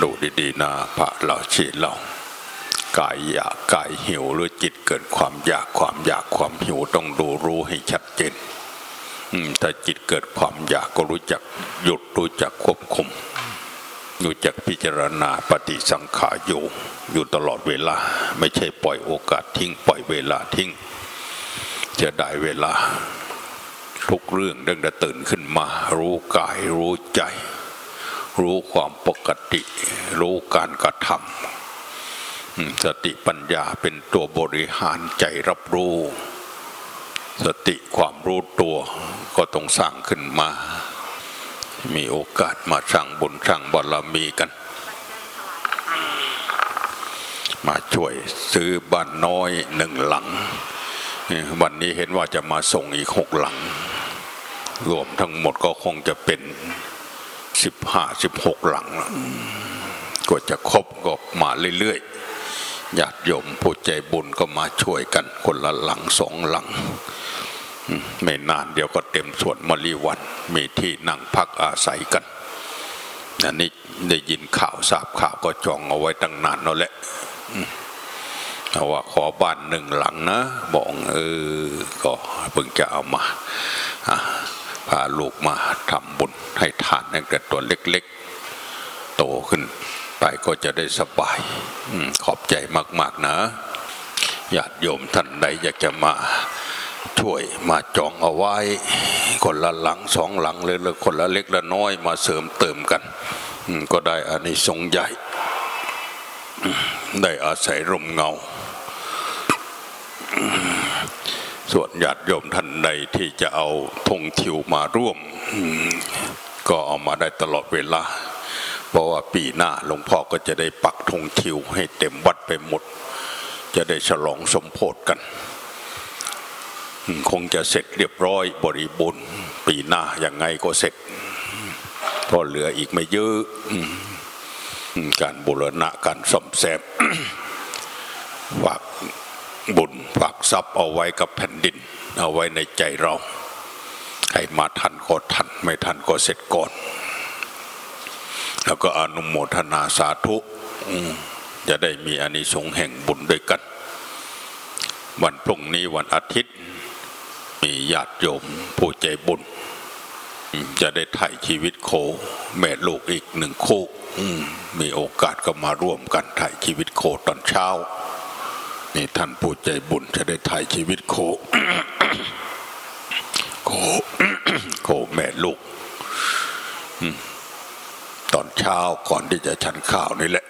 ดูดีๆนะพระเราชีเรากายอยากกายหิวหรือจิตเกิดความอยากความอยากความหิวต้องดูรู้ให้ชัดเจนถ้าจิตเกิดความอยากก็รู้จักหยุดรู้จักควบคุมรู้จักพิจารณาปฏิสังขารอยู่อยู่ตลอดเวลา ไม่ใช่ปล่อยโอกาสทิ้งปล่อยเวลาทิ้ง จะได้เวลา ทุกเรื่องดังแต่ตื่นขึ้นมา รู้กายรู้ใจ รู้ความปกติ รู้การกระทำสติปัญญาเป็นตัวบริหารใจรับรู้ สติความรู้ตัวก็ต้องสร้างขึ้นมา มีโอกาสมาสร้างบุญสร้างบารมีกัน มาช่วยซื้อบ้านน้อยหนึ่งหลัง วันนี้เห็นว่าจะมาส่งอีกหกหลัง รวมทั้งหมดก็คงจะเป็น สิบห้าสิบหกหลังก็จะครบก็มาเรื่อยๆญาติโยมผู้ใจบุญก็มาช่วยกันคนละหลังสองหลัง ไม่นานเดี๋ยวก็เต็มส่วนมรีวันมีที่นั่งพักอาศัยกันอันนี้ได้ยินข่าวทราบข่าวก็จองเอาไว้ตั้งนานแล้วแหละเอาว่าขอบ้านหนึ่งหลังนะบอกเออก็เพิ่งจะเอามา พาลูกมาทำบุญให้ทานตั้งแต่ตัวเล็กๆ โตขึ้นไปก็จะได้สบายขอบใจมากๆนะญาติโยมท่านใดอยากจะมาช่วยมาจองเอาไว้ คนละหลังสองหลังเลยเลยคนละเล็กละน้อยมาเสริมเติมกันก็ได้อานิสงส์ใหญ่ ได้อาศัยร่มเงา ส่วนญาติโยมท่านใดที่จะเอาธงทิวมาร่วม ก็เอามาได้ตลอดเวลา เพราะว่าปีหน้าหลวงพ่อก็จะได้ปักธงทิวให้เต็มวัดไปหมด จะได้ฉลองสมโพธกัน คงจะเสร็จเรียบร้อยบริบูรณ์ปีหน้าย่างไงก็เสร็จเพราะเหลืออีกไม่เยอะการบูรณะการซ่อมแซมฝาก บุญฝากทรัพย์เอาไว้กับแผ่นดิน เอาไว้ในใจเราใครมาทันก็ทันไม่ทันก็เสร็จก่อน แล้วก็อนุโมทนาสาธุจะได้มีอานิสงส์แห่งบุญด้วยกัน วันพรุ่งนี้วันอาทิตย์ มีญาติโยมผู้ใจบุญ จะได้ถ่ายชีวิตโค แม่ลูกอีกหนึ่งคู่มีโอกาสก็มาร่วมกันถ่ายชีวิตโคตอนเช้า นี่ท่านผู้ใจบุญจะได้ถ่ายชีวิตโค โค โคแม่ลูก ตอนเช้าก่อนที่จะฉันข้าวนี่แหละ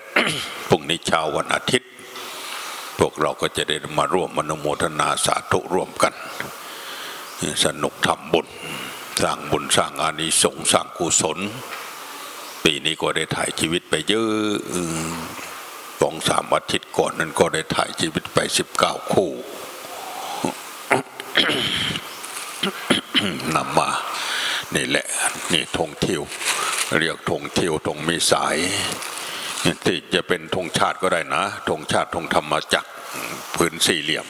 พรุ่งนี้เช้าวันอาทิตย์ พวกเราก็จะได้มาร่วมมนุโมทนาสาธุร่วมกัน สนุกทำบุญ สร้างบุญสร้างอานิสงส์สร้างกุศล ปีนี้ก็ได้ถ่ายชีวิตไปเยอะ สองสามอาทิตย์ก่อนนั้นก็ได้ถ่ายชีวิตไปสิบเก้าคู่นำมานี่แหละนี่ธงทิวเรียกธงทิวธงมีสายที่จะเป็นธงชาติก็ได้นะธงชาติธงธรรมจักรพื้นสี่เหลี่ยม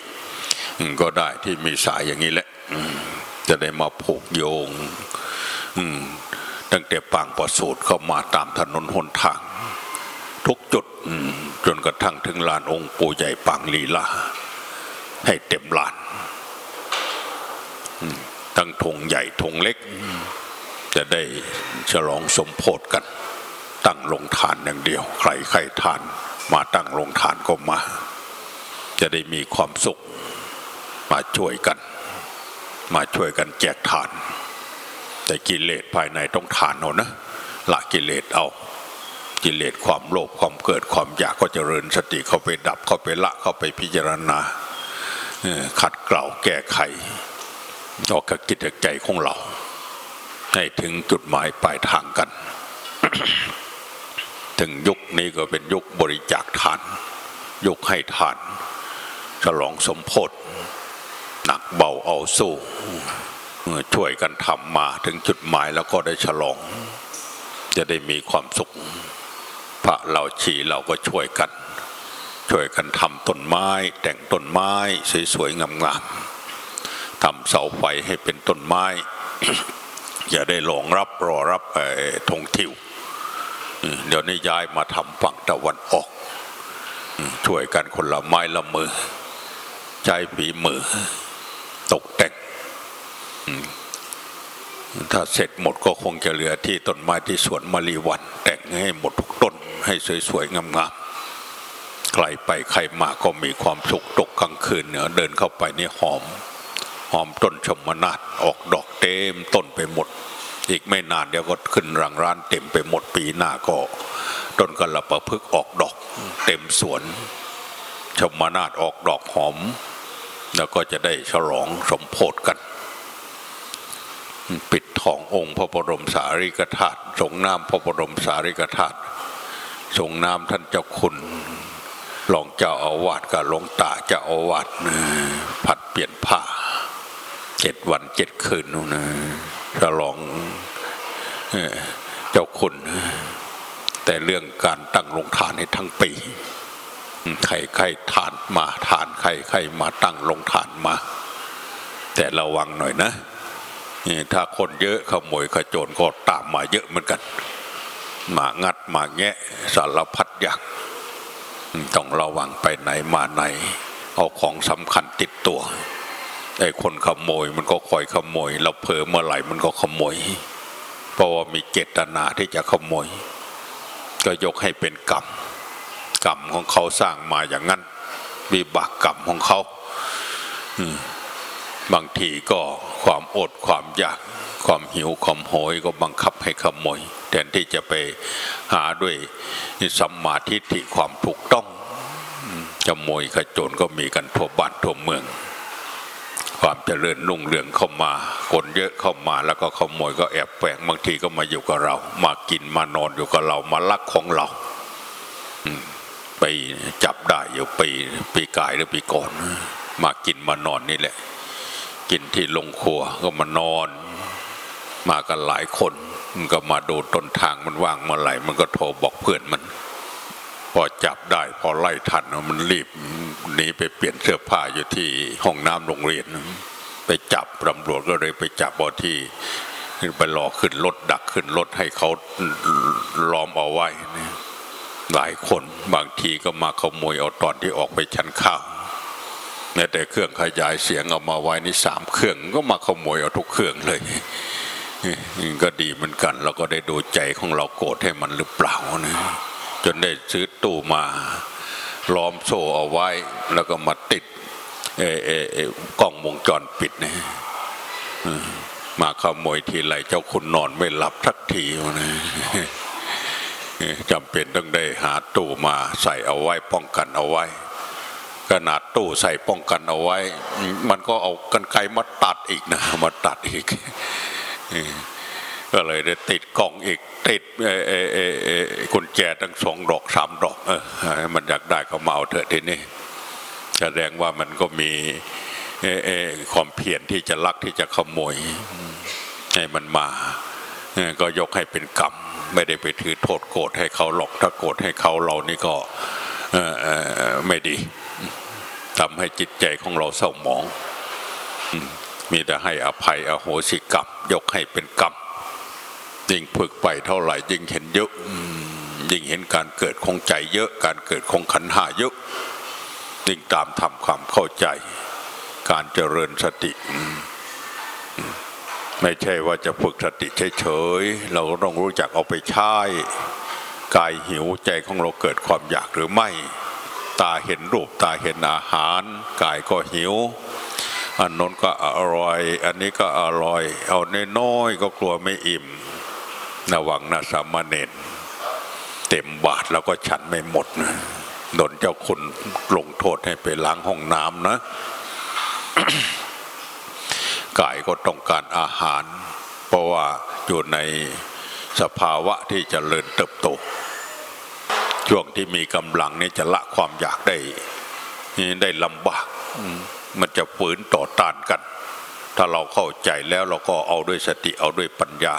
ก็ได้ที่มีสายอย่างนี้แหละจะได้มาผูกโยงตั้งแต่ปางประสูตรเข้ามาตามถนนหนทาง ทุกจุด จนกระทั่งถึงลานองค์ปู่ใหญ่ปางลีลา ให้เต็มลาน ตั้งธงใหญ่ธงเล็ก จะได้ฉลองสมโพธิกัน ตั้งลงทานอย่างเดียว ใครใครทาน มาตั้งลงทานก็มา จะได้มีความสุข มาช่วยกัน มาช่วยกันแจกทาน แต่กิเลสภายในต้องทานเอานะละกิเลสเอา กิเลสความโลภความเกิดความอยากก็จเจริญสติเข้าไปดับเข้าไปละเข้าไปพิจารณาขัดเกลาแก้ไข ออกกับกิจใจของเรา ให้ถึงจุดหมายปลายทางกัน ถึงยุคนี้ก็เป็นยุคบริจาคทาน ยุคให้ทาน ฉลองสมโพธิหนักเบาเอาสู้ช่วยกันทำมาถึงจุดหมายแล้วก็ได้ฉลอง จะได้มีความสุข พระเราชีเราก็ช่วยกัน ช่วยกันทำต้นไม้ แต่งต้นไม้สวยๆงามๆทำเสาไฟให้เป็นต้นไม้ อย่าได้หลงรับรอรับธงทิวเดี๋ยวนี้ย้ายมาทำฝั่งตะวันออก ช่วยกันคนละไม้ละมือ ใจฝีมือ ตกแต่ง ถ้าเสร็จหมดก็คงจะเหลือที่ต้นไม้ที่สวนมะลิวัน แต่งให้หมดทุกต้นให้สวยๆงามๆใครไปใครมาก็มีความสุขตกกลางคืนเนี่ยเดินเข้าไปนี่หอม หอมต้นชมนาฏออกดอกเต็มต้นไปหมด อีกไม่นานเดี๋ยวก็ขึ้นรังร้านเต็มไปหมดปีหน้าก็ต้นกระประพฤกษ์ออกดอก เต็มสวน ชมนาฏออกดอกหอม แล้วก็จะได้ฉลองสมโพธกัน ปิดทององค์พระบรมสารีริกธาตุส่งน้ำพระบรมสารีริกธาตุส่งน้ำท่านเจ้าคุณรองเจ้าอาวาสกับหลวงตาเจ้าอาวาสผัดเปลี่ยนผ้าเจ็ดวันเจ็ดคืนนู่นนะฉลองเจ้าคุณ แต่เรื่องการตั้งโรงทานให้ทั้งปีใครใครทานมาทานใครใครมาตั้งโรงทานมา แต่ระวังหน่อยนะ นี่ถ้าคนเยอะขโมยขโจรก็ตามมาเยอะเหมือนกัน มางัดมาแงะสารพัดอย่างต้องระวังไปไหนมาไหน เอาของสำคัญติดตัวไอ้คนขโมยมันก็คอยขโมย เราเผลอเมื่อไหร่มันก็ขโมย เพราะว่ามีเจตนาที่จะขโมย ก็ยกให้เป็นกรรมกรรมของเขาสร้างมาอย่างนั้นวิบากกรรมของเขา อืม บางทีก็ความอดความอยากความหิวความโหยก็บังคับให้ขโมยแทนที่จะไปหาด้วยสัมมาทิฏฐิความถูกต้องขโมยขจรก็มีกันทั่วบ้านทั่วเมือง ความเจริญรุ่งเรืองเข้ามา คนเยอะเข้ามาแล้วก็ขโมยก็แอบแฝงบางทีก็มาอยู่กับเรา มากินมานอนอยู่กับเรามาลักของเราไปจับได้อยู่ปีปีกายหรือปีก่อนมากินมานอนนี่แหละ กินที่ลงครัวก็มานอน มากันหลายคนมันก็มาดูต้นทางมันว่างเมื่อไหร่มันก็โทรบอกเพื่อนมัน พอจับได้พอไล่ทันมันรีบหนีไปเปลี่ยนเสื้อผ้าอยู่ที่ห้องน้ำโรงเรียน ไปจับตำรวจก็เลยไปจับบอที่ไปรอขึ้นรถดักขึ้นรถให้เขาล้อมเอาไว้หลายคนบางทีก็มาขโมยเอาตอนที่ออกไปชันข้าว แม้แต่เครื่องขยายเสียงเอามาไว้นี่สามเครื่องก็มาขโมยเอาทุกเครื่องเลยก็ดีเหมือนกันเราก็ได้ดูใจของเราโกรธให้มันหรือเปล่านะจนได้ซื้อตู้มาล้อมโซ่เอาไว้ แล้วก็มาติดเอเอเออกล้องวงจรปิดนะมาขโมยทีไรเจ้าคุณนอนไม่หลับทักทีนะจำเป็นต้องได้หาตู้มาใส่เอาไว้ป้องกันเอาไว้ ขนาดตู้ใส่ป้องกันเอาไว้ มันก็เอากันไกมาตัดอีกนะมาตัดอีกก็เลยได้ติดกล่องอีกติดกุญแจทั้งสองดอกสามดอกเออมันอยากได้ก็มาเอาเถอะทีนี้แสดงว่ามันก็มีความเพียรที่จะลักที่จะขโมยให้มันมาก็ยกให้เป็นกรรม ไม่ได้ไปถือโทษโกรธให้เขาหรอกถ้าโกรธให้เขาเรานี่ก็ไม่ดี ทำให้จิตใจของเราเศร้าหมองมีแต่ให้อภัยอโหสิกรรมยกให้เป็นกรรมยิ่งฝึกไปเท่าไหร่ยิ่งเห็นเยอะยิ่งเห็นการเกิดของใจเยอะ การเกิดของขันห้าเยอะยิ่งตามทำความเข้าใจ การเจริญสติไม่ใช่ว่าจะฝึกสติเฉยๆเราก็ต้องรู้จักเอาไปใช้กายหิวใจของเราเกิดความอยากหรือไม่ ตาเห็นรูปตาเห็นอาหารกายก็หิว อันนนก็อร่อย อันนี้ก็อร่อย เอาน้อยๆก็กลัวไม่อิ่มระวังนะสามเณรเต็มบาทแล้วก็ฉันไม่หมดนะโดนเจ้าคุณลงโทษให้ไปล้างห้องน้ำนะกายก็ต้องการอาหาร เพราะว่าอยู่ในสภาวะที่จเจริญเติบโต ช่วงที่มีกำลังนี่จะละความอยากได้ได้ลำบากมันจะฝืนต่อต้านกัน ถ้าเราเข้าใจแล้วเราก็เอาด้วยสติเอาด้วยปัญญา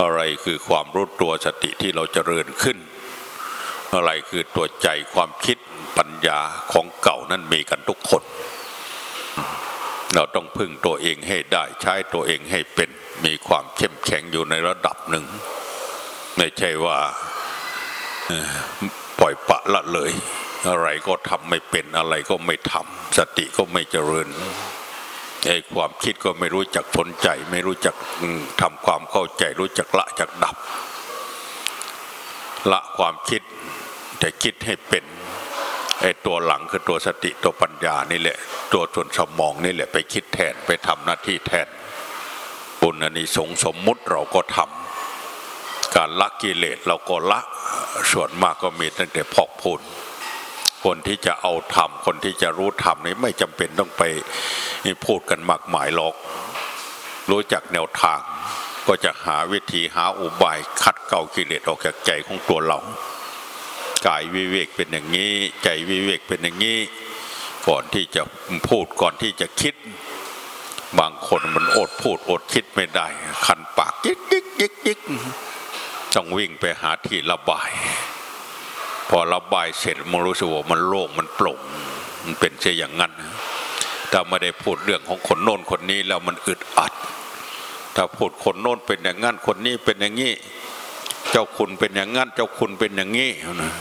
อะไรคือความรู้ตัวสติที่เราจเจริญขึ้น อะไรคือตัวใจความคิดปัญญาของเก่านั้นมีกันทุกคน เราต้องพึ่งตัวเองให้ได้ใช้ตัวเองให้เป็นมีความเข้มแข็งอยู่ในระดับหนึ่ง ไม่ใช่ว่า ปล่อยปะละเลย อะไรก็ทำไม่เป็นอะไรก็ไม่ทำสติก็ไม่เจริญไอ้ความคิดก็ไม่รู้จักสนใจ ไม่รู้จักทำความเข้าใจ รู้จักละจักดับ ละความคิดแต่คิดให้เป็นไอ้ตัวหลังคือตัวสติตัวปัญญานี่แหละ ตัวส่วนสมองนี่แหละไปคิดแทนไปทำหน้าที่แทนบุญอานิสงส์สมมุติเราก็ทำ การละกิเลสเราก็ละส่วนมากก็มีตั้งแต่พอกพูนคนที่จะเอาธรรมคนที่จะรู้ธรรมนี่ไม่จำเป็นต้องไปพูดกันมากมายหรอก รู้จักแนวทาง ก็จะหาวิธีหาอุบายคัดเกลากิเลสออกจากใจของตัวเรากายวิเวกเป็นอย่างนี้ ใจวิเวกเป็นอย่างนี้ ก่อนที่จะพูดก่อนที่จะคิด บางคนมันอดพูดอดคิดไม่ได้ คันปากยิกยิกยิกยิก ต้องวิ่งไปหาที่ระบาย พอระบายเสร็จมันรู้สึกว่ามันโล่งมันโปร่งมันเป็นเช่นอย่างนั้นถ้าไม่ได้พูดเรื่องของคนโน้นคนนี้แล้วมันอึดอัด ถ้าพูดคนโน้นเป็นอย่างนั้นคนนี้เป็นอย่างนี้ เจ้าคุณเป็นอย่างนั้นเจ้าคุณเป็นอย่างนี้นะ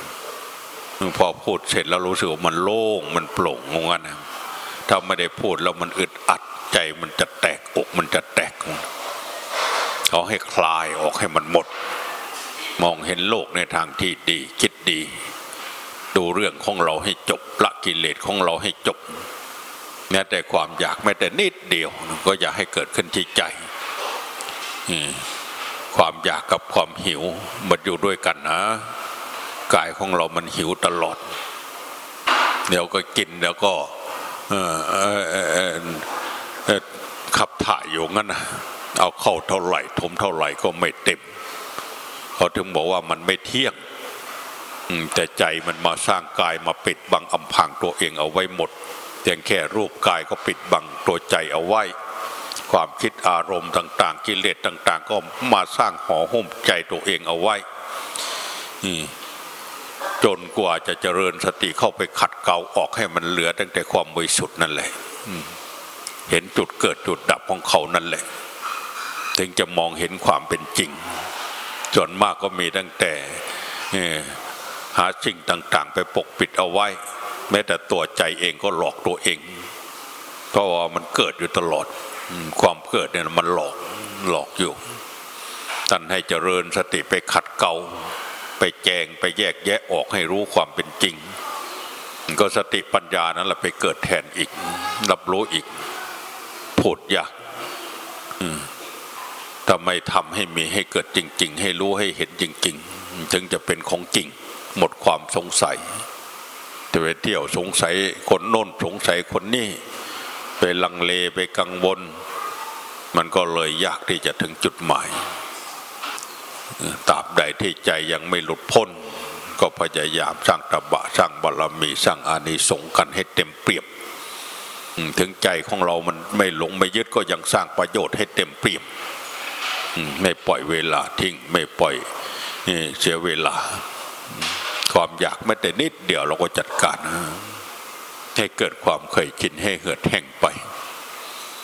พอพูดเสร็จแล้วรู้สึกว่ามันโล่งมันโปร่งงงั้นนะถ้าไม่ได้พูดแล้วมันอึดอัดใจมันจะแตกอกมันจะแตกเขาให้คลายออกให้มันหมด มองเห็นโลกในทางที่ดีคิดดี ดูเรื่องของเราให้จบละกิเลสของเราให้จบแม้แต่ความอยากแม้แต่นิดเดียวก็อย่าให้เกิดขึ้นที่ใจความอยากกับความหิวมันอยู่ด้วยกันนะกายของเรามันหิวตลอด เดี๋ยวก็กินเดี๋ยวก็ขับถ่ายอยู่งั้นนะเอาเข้าเท่าไหร่ ถมเท่าไหร่ก็ไม่เต็ม เขาถึงบอกว่ามันไม่เที่ยงแต่ใจมันมาสร้างกายมาปิดบังอำพรางตัวเองเอาไว้หมดเพียงแค่รูปกายก็ปิดบังตัวใจเอาไว้ ความคิดอารมณ์ต่าง ๆ กิเลสต่าง ๆ ก็มาสร้างห่อหุ้มใจตัวเองเอาไว้จนกว่าจะเจริญสติเข้าไปขัดเกลาออกให้มันเหลือตั้งแต่ความบริสุทธิ์นั่นแหละเห็นจุดเกิดจุดดับของเขานั่นแหละถึงจะมองเห็นความเป็นจริง ส่วนมากก็มีตั้งแต่หาสิ่งต่างๆ ไปปกปิดเอาไว้ แม้แต่ตัวใจเองก็หลอกตัวเอง เพราะว่ามันเกิดอยู่ตลอดความเกิดเนี่ยมันหลอกหลอกอยู่ท่านให้เจริญสติไปขัดเกลาไปแจงไปแยกแยะออกให้รู้ความเป็นจริง ก็สติปัญญานั้นแหละไปเกิดแทนอีก รับรู้อีกพูดยากอืม ถ้าไม่ทำให้มีให้เกิดจริง ๆ ให้รู้ให้เห็นจริง ๆ ถึงจะเป็นของจริง หมดความสงสัยจะไปเที่ยวสงสัยคนโน้นสงสัยคนนี้ไปลังเลไปกังวล มันก็เลยยากที่จะถึงจุดหมายตราบใดที่ใจยังไม่หลุดพ้น ก็พยายามสร้างตบะสร้างบารมีสร้างอานิสงส์กันให้เต็มเปี่ยมถึงใจของเรามันไม่หลงไม่ยึดก็ยังสร้างประโยชน์ให้เต็มเปี่ยม ไม่ปล่อยเวลาทิ้งไม่ปล่อยเสียเวลา ความอยากแม้แต่นิดเดียวเราก็จัดการให้เกิดความเคยชินให้เหือดแห้งไป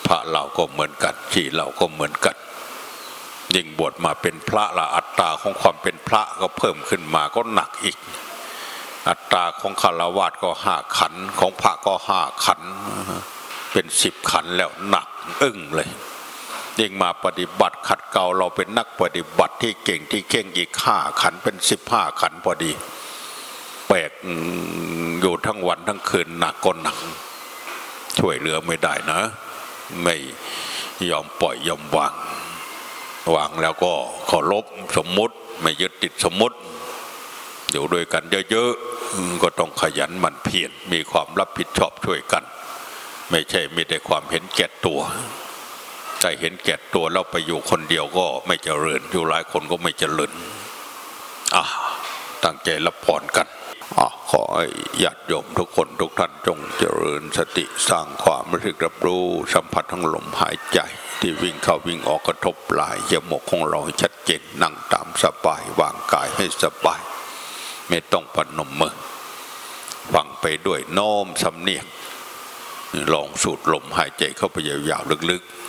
พระเราก็เหมือนกันชีเราก็เหมือนกันยิ่งบวชมาเป็นพระละอัตตราของความเป็นพระก็เพิ่มขึ้นมาก็หนักอีก อัตราของคารวาสก็ห้าขันของพระก็ห้าขัน เป็นสิบขันแล้วหนัก อึ้งเลย ยิ่งมาปฏิบัติขัดเกลาเราเป็นนักปฏิบัติที่เก่งที่เข่งอีกห้าขันเป็นสิบห้าขันพอดีแปลกอยู่ทั้งวันทั้งคืนหนักก็หนักช่วยเหลือไม่ได้นะ ไม่ยอมปล่อยยอมวางวางแล้วก็เคารพสมมุติไม่ยึดติดสมมุติ อยู่ด้วยกันเยอะๆก็ต้องขยันหมั่นเพียรมีความรับผิดชอบช่วยกัน ไม่ใช่มีแต่ความเห็นแก่ตัว แต่เห็นแก่ตัวแล้วไปอยู่คนเดียวก็ไม่เจริญ อยู่หลายคนก็ไม่เจริญอะตั้งใจรับพรกันอะขอให้ญาติโยมทุกคนทุกท่านจงเจริญสติสร้างความรู้สึกรับรู้ สัมผัสทั้งลมหายใจ ที่วิ่งเข้าวิ่งออกกระทบปลายจมูกของเราชัดเจนนั่งตามสบายวางกายให้สบาย ไม่ต้องปนมมือฟังไปด้วยโน้มสำเนียงลองสูดลมหายใจเข้าไปยาวๆลึกๆ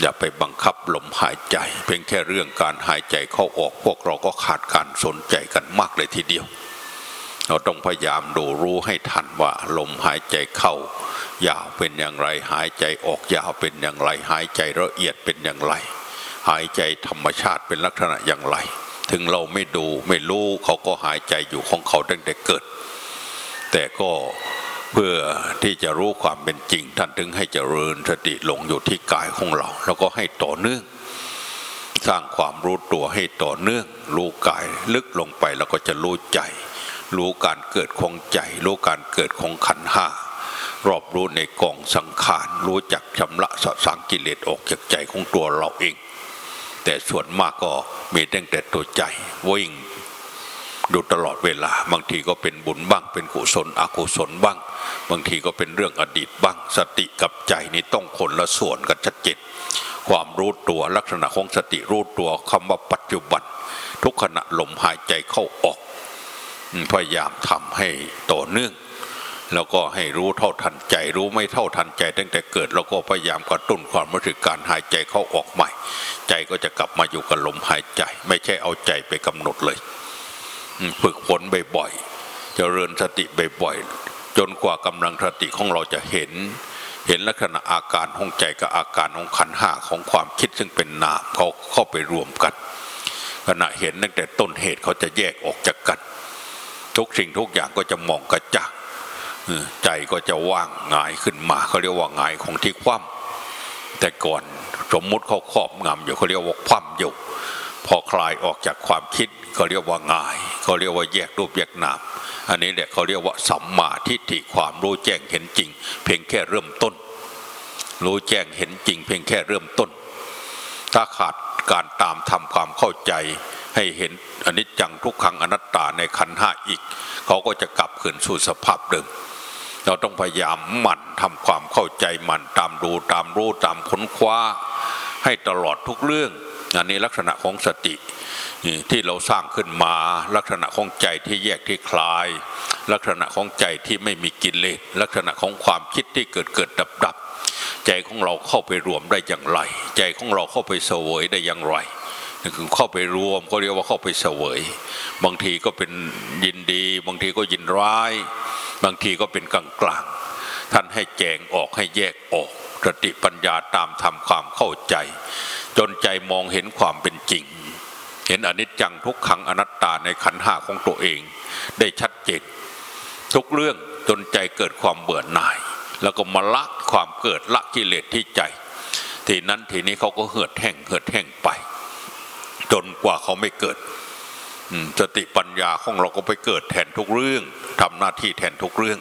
อย่าไปบังคับลมหายใจ เพียงแค่เรื่องการหายใจเข้าออก พวกเราก็ขาดการสนใจกันมากเลยทีเดียว เราต้องพยายามดูรู้ให้ทันว่าลมหายใจเข้ายาวเป็นอย่างไรหายใจออกยาวเป็นอย่างไร หายใจละเอียดเป็นอย่างไร หายใจธรรมชาติเป็นลักษณะอย่างไร ถึงเราไม่ดูไม่รู้เขาก็หายใจอยู่ของเขาตั้งแต่เกิด แต่ก็ เพื่อที่จะรู้ความเป็นจริง ท่านถึงให้เจริญสติลงอยู่ที่กายของเรา แล้วก็ให้ต่อเนื่อง สร้างความรู้ตัวให้ต่อเนื่อง รู้กายลึกลงไปแล้วก็จะรู้ใจ รู้การเกิดของใจ รู้การเกิดของขันห้ารอบรู้ในกองสังขารรู้จักชำระสสังกิเลสออกจากใจของตัวเราเอง แต่ส่วนมากก็มีตั้งแต่ตัวใจวิ่ง ดูตลอดเวลา บางทีก็เป็นบุญบ้าง เป็นกุศลอกุศลบ้าง บางทีก็เป็นเรื่องอดีตบ้าง สติกับใจนี่ต้องคนละส่วนกันชัดเจนความรู้ตัวลักษณะของสติรู้ตัวคำว่าปัจจุบัน ทุกขณะลมหายใจเข้าออกพยายามทำให้ต่อเนื่อง แล้วก็ให้รู้เท่าทันใจ รู้ไม่เท่าทันใจ ตั้งแต่เกิดแล้วก็พยายามกระตุ้นความรู้สึกการหายใจเข้าออกใหม่ ใจก็จะกลับมาอยู่กับลมหายใจ ไม่ใช่เอาใจไปกำหนดเลย ฝึกฝนบ่อยๆเจริญสติบ่อยๆจนกว่ากำลังสติของเราจะเห็น เห็นลักษณะอาการของใจกับอาการของขันห้าของความคิดซึ่งเป็นนามเขาเข้าไปรวมกัน ขณะเห็นตั้งแต่ต้นเหตุเขาจะแยกออกจากกันทุกสิ่งทุกอย่างก็จะมองกระจ่างใจก็จะว่างงายขึ้นมาเขาเรียกว่า งายของที่คว่ำแต่ก่อนสมมุติเขาครอบงำอยู่เขาเรียกว่าคว่ำอยู่ พอคลายออกจากความคิดเขาเรียกว่าง่ายเขาเรียกว่าแยกรูปแยกนาม อันนี้แหละเขาเรียกว่าสัมมาทิฏฐิความรู้แจ้งเห็นจริง เพียงแค่เริ่มต้น รู้แจ้งเห็นจริง เพียงแค่เริ่มต้น ถ้าขาดการตามทำความเข้าใจให้เห็นอนิจจังทุกขังอนัตตาในขันห้าอีก เขาก็จะกลับคืนสู่สภาพเดิมเราต้องพยายามหมั่นทำความเข้าใจหมั่นตามดูตามรู้ตามค้นคว้า ให้ตลอดทุกเรื่อง อันนี้ลักษณะของสติที่เราสร้างขึ้นมา ลักษณะของใจที่แยกที่คลาย ลักษณะของใจที่ไม่มีกิเลสลักษณะของความคิดที่เกิดเกิดดับดับใจของเราเข้าไปรวมได้อย่างไร ใจของเราเข้าไปเสวยได้อย่างไรนี่คือเข้าไปรวมก็เรียกว่าเข้าไปเสวย บางทีก็เป็นยินดี บางทีก็ยินร้าย บางทีก็เป็นกลางกลางท่านให้แจงออกให้แยกออก สติปัญญาตามทำความเข้าใจ จนใจมองเห็นความเป็นจริง เห็นอนิจจังทุกขังอนัตตาในขันห้าของตัวเอง ได้ชัดเจนทุกเรื่องจนใจเกิดความเบื่อหน่าย แล้วก็มาละความเกิดละกิเลสที่ใจ ทีนั้นทีนี้เขาก็เหือดแห้งเหือดแห้งไป จนกว่าเขาไม่เกิดสติปัญญาของเราก็ไปเกิดแทนทุกเรื่องทำหน้าที่แทนทุกเรื่อง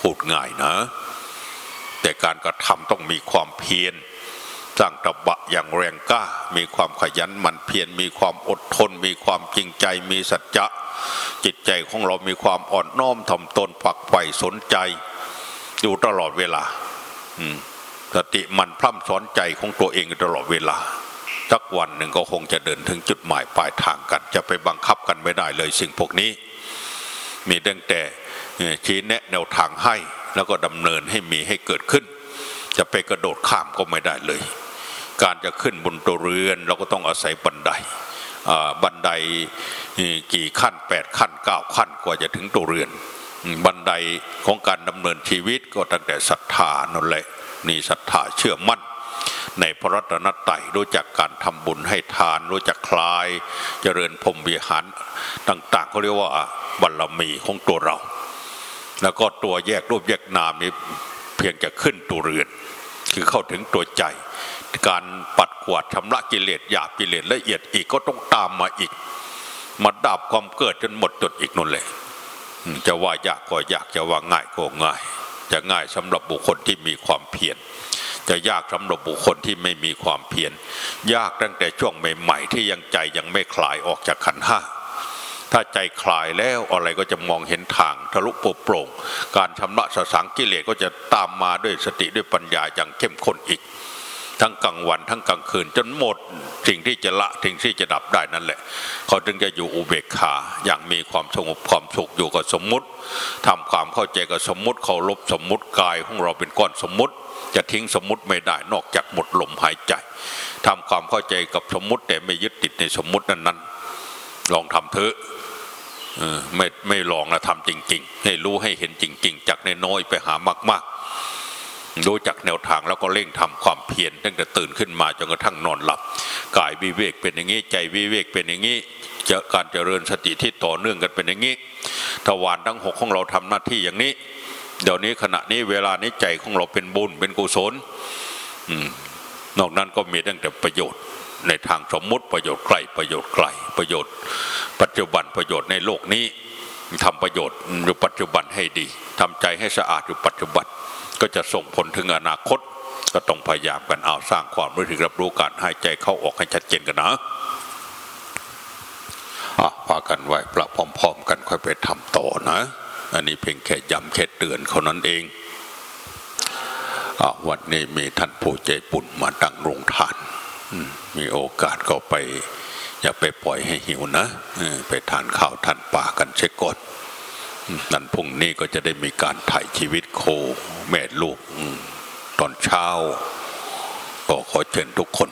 พูดง่ายนะ แต่การกระทำต้องมีความเพียรสร้างตบะอย่างแรงกล้า มีความขยันหมั่นเพียรมีความอดทน มีความจริงใจมีสัจจะจิตใจของเรามีความอ่อนน้อมถ่อมตนฝักใฝ่สนใจ อยู่ตลอดเวลาสติมันพร่ำสอนใจของตัวเองตลอดเวลาสักวันหนึ่งก็คงจะเดินถึงจุดหมายปลายทางกัน จะไปบังคับกันไม่ได้เลยสิ่งพวกนี้ มีตั้งแต่ชี้แนะแนวทางให้ แล้วก็ดำเนินให้มีให้เกิดขึ้น จะไปกระโดดข้ามก็ไม่ได้เลย การจะขึ้นบนตัวเรือน เราก็ต้องอาศัยบันไดบันไดกี่ขั้นแปดขั้นเก้าขั้นกว่าจะถึงตัวเรือน บันไดของการดำเนินชีวิตก็ตั้งแต่ศรัทธานั่นแหละนี่ศรัทธาเชื่อมั่น ในพระรัตนตรัยรู้จักการทำบุญให้ทาน รู้จักคลาย เจริญพรมวิหารต่างๆเขาเรียกว่าบารรมีของตัวเรา แล้วก็ตัวแยกรูปแยกนามนี้เพียงจะขึ้นตัวเรือน คือเข้าถึงตัวใจ การปัดกวาดชำระกิเลสหยาบกิเลสละเอียดอีกก็ต้องตามมาอีก มาดับความเกิดจนหมดจดอีกนั่นแหละจะว่ายากก็ยากจะว่าง่ายก็ง่าย จะง่ายสำหรับบุคคลที่มีความเพียรจะยากสำหรับบุคคลที่ไม่มีความเพียรยากตั้งแต่ช่วงใหม่ ๆ ที่ยังใจยังไม่คลายออกจากขันห้า ถ้าใจคลายแล้วอะไรก็จะมองเห็นทางทะลุโปร่งการชำระสสังกิเลสก็จะตามมาด้วยสติด้วยปัญญาอย่างเข้มข้นอีก ทั้งกลางวันทั้งกลางคืนจนหมดสิ่งที่จะละสิ่งที่จะดับได้นั่นแหละ เขาจึงจะอยู่อุเบกขาอย่างมีความสงบความสุขอยู่กับสมมุติทำความเข้าใจกับสมมุติเคารพสมมุติกายของเราเป็นก้อนสมมุติ จะทิ้งสมมุติไม่ได้นอกจากหมดลมหายใจทำความเข้าใจกับสมมุติแต่ไม่ยึดติดในสมมุตินั้นๆ ลองทำเถอะไม่ไม่ลองนะทำจริง ๆ ให้รู้ให้เห็นจริง ๆ จากนน้อยไปหามากๆรู้จักแนวทางแล้วก็เร่งทำความเพียรตั้งแต่ตื่นขึ้นมาจนกระทั่งนอนหลับกายวิเวกเป็นอย่างนี้ ใจวิเวกเป็นอย่างนี้จอการเจริญสติที่ต่อเนื่องกันเป็นอย่างนี้ทวารทั้งหกของเราทำหน้าที่อย่างนี้ เดี๋ยวนี้ขณะนี้เวลานี้ใจของเราเป็นบุญเป็นกุศลอนอกนั้นก็มีตั้งแต่ประโยชน์ ในทางสมมุติประโยชน์ไกลประโยชน์ไกลประโยชน์ ปัจจุบันประโยชน์ในโลกนี้ทำประโยชน์อยู่ปัจจุบันให้ดีทำใจให้สะอาดอยู่ปัจจุบัน ก็จะส่งผลถึงอนาคต ก็ต้องพยายามกันเอาสร้างความรู้ถึงรับรู้การหายใจเข้าออกให้ชัดเจนกันนะอะพากันไหวพระพร้อม ๆ กันค่อยไปทำต่อนะ อันนี้เพียงแค่ย้ำแค่เตือนเขานั้นเองอะวันนี้มีท่านผู้ใจบุญมาตั้งโรงทาน มีโอกาสก็ไป อย่าไปปล่อยให้หิวนะไปทานข้าวทานป่ากันเช็คก่อนนั่นพรุ่งนี้ก็จะได้มีการถ่ายชีวิตโคแม่ลูกตอนเช้า ก็ขอเชิญทุกคน